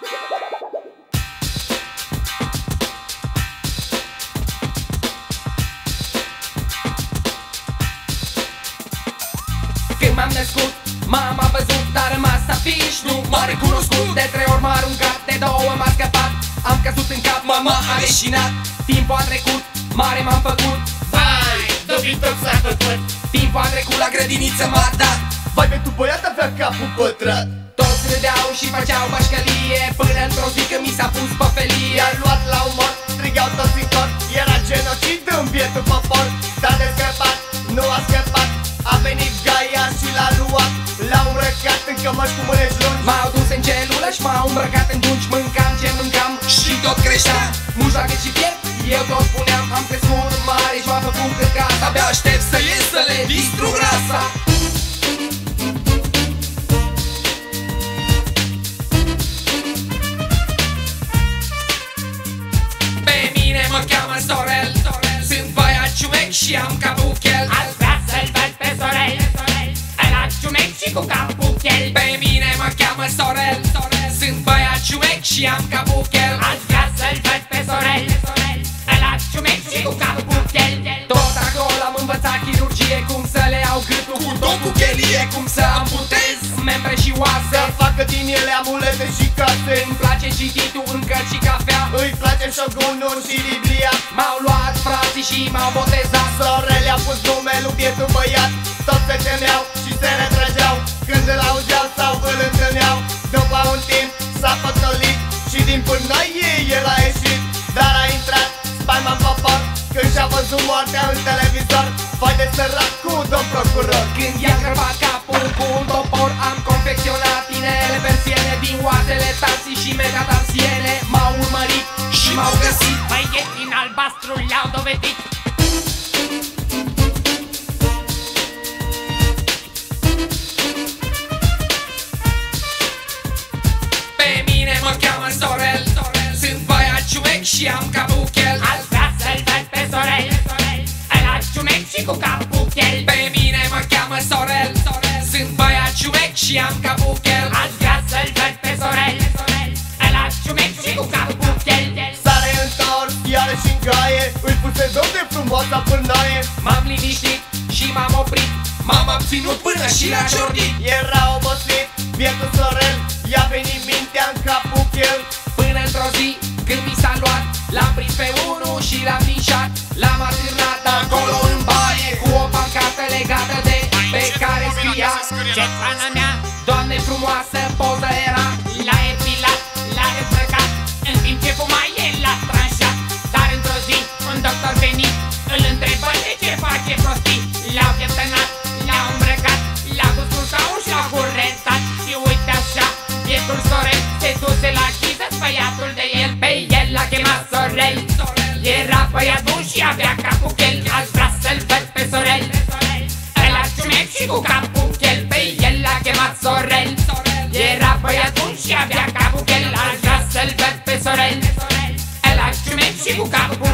Când m-am născut, mama a văzut, dar a rămas afiș Nu m-a recunoscut, de trei ori m-a aruncat De două m-a scăpat, am căzut în cap Mama a leșinat, timpul a trecut Mare m-am făcut, Vai, Dobit tot s-a făcut timpul a trecut la grădiniță m-a dat. Vai, pe tu băiat avea capul pătrat. Toți râdeau și făceau bașcălie Până într-o zi când mi s-a pus pe felie I-a luat la umor, strigau toți în cor Era genocid în bietul popor S-a descăpat, nu a scăpat A venit Gaia și l-a luat L-a îmbrăcat în cămăși cu mânești lungi. M-au dus în celulă și m-au îmbrăcat în dungi Mâncam ce mâncam și tot creștea Mușa cât și piept, eu tot spuneam Am crescut mare și m-a făcut căcat Abia aștept să ies să le distrug rasa băiat ciumec și am capul chel Aș vrea să-l văd pe Sorel. Ăla ciumec și cu capul chel Pe mine mă cheamă Sorel. Sunt băiat ciumec și am capul chel Aș vrea să-l văd pe Sorel. Ăla ciumec și cu capul chel Tot acolo am învățat chirurgie Cum să le iau gâtul cu tot cu chelie Cum să amputez membre și oase. Să facă din ele amulete și case. Îmi place cititul în cărți și cafea. Îi place șogunul și Biblia. M-au luat frații și m-au botezat. Sorel i-a pus nume lui bietul băiat. Toți se temeau și se retrăgeau. Când îl auzeau sau îl întâlneau. După un timp s-a potolit Și din pârnaie el a ieșit. Dar a intrat spaima în popor Când și-a văzut moartea în televizor. Vai de sărac cu domn procuror. Când i-a crăpat capul cu un topor Am confecționat inele persiene Din oasele tații și metatarsiene M-au urmărit și m-au găsit. Băieții în albastru le-au dovedit. Pe mine mă cheamă Sorel. Sunt băiat ciumec și am capul chel Aș vrea să-l văd pe Sorel. Ăla ciumec și cu capul chel Pe mine mă cheamă Sorel. Sunt băiat ciumec și am capul iarăși în gaie Îi puse domn de frumoasa pârnaie. M-am liniștit și m-am oprit. M-am abținut până și la ciordit Era obosit, bietul Sorel I-a venit mintea în capul chel Până într-o zi când mi s-a luat L-am prins pe unul și l-am linșat. L-am atârnat acolo în baie Cu o pancartă legată de pe care scria Ce pana mea Doamne frumoasă poză era Era băiatul și avea capul chel. Aș vrea să-l văd pe Sorel. El a ciumec și cu capul chel. Pe el l-a chemat Sorel. Era băiatul și avea capul chel. Aș vrea să-l văd pe Sorel. El a ciumec și cu capul